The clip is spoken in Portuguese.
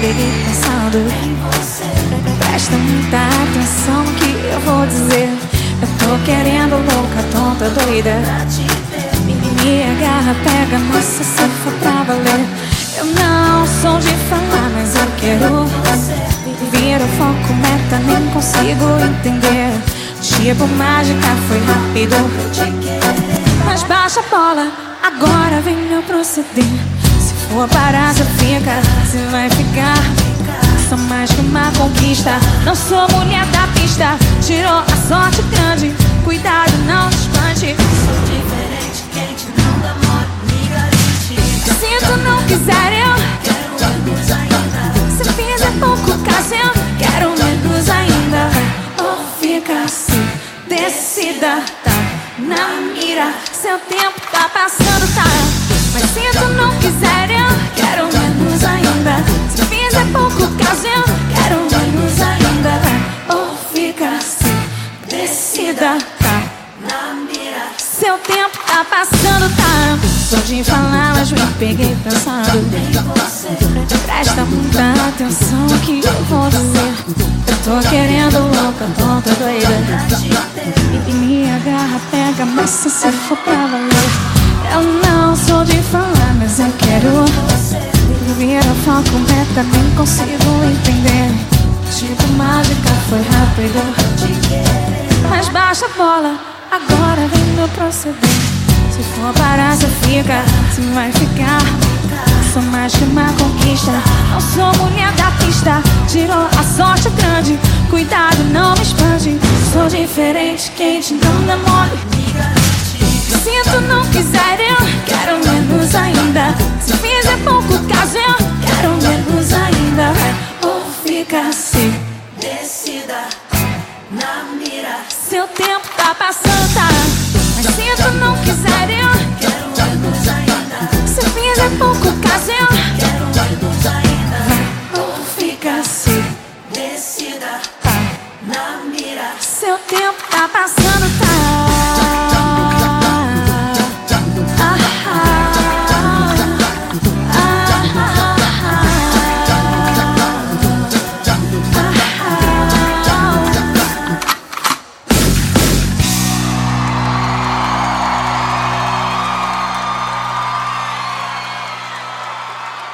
fiquei pensando em você. Presta muita atenção no que eu vou dizer. Eu tô querendo louca, tonta, doida. Me agarra, pega, moça, se for pra valer. Eu não sou de falar, mas eu quero. Vira o foco, meta, nem consigo entender. Tipo mágica, foi rápido. Mas baixa a bola, agora vem meu proceder. Se for parar, você fica, você vai ficar. Sou mais que uma conquista. Não sou mulher da pista. Tirou a sorte grande. Cuidado, não espante. Sou diferente, quente, não dá mole, garante. Se tu não quiser, eu quero menos ainda. Se fizer pouco caso, eu quero menos ainda. Ou fica assim, decida, tá na mira. Seu tempo tá passando, tá? Mas se tu não quiser, eu tá? Na mira, Seu tempo tá passando, tá? Sou de falar, mas me peguei pensando. Presta muita atenção que eu vou dizer. Eu tô querendo louca, tonta, doida. E me agarra, pega, mas se for pra valer. Eu não sou de falar, mas eu quero. Vira foco, meta, nem consigo entender. Tipo mágica, foi rápido. Baixa a bola, agora vem meu proceder. Se for parar, você fica, se vai ficar. Sou mais que uma conquista. Não sou mulher da pista. Tirou a sorte grande. Cuidado, não me espante. Sou diferente, quente, não garante. Se tu não quiser, eu quero menos ainda. Se roupa. Mas se tu não quiser, eu. Se é pouco caso, eu. ainda ou fica assim, decida. Tá na mira. Seu tempo tá passando, tá.